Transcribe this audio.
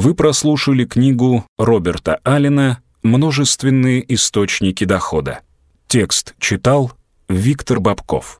Вы прослушали книгу Роберта Аллена «Множественные источники дохода». Текст читал Виктор Бабков.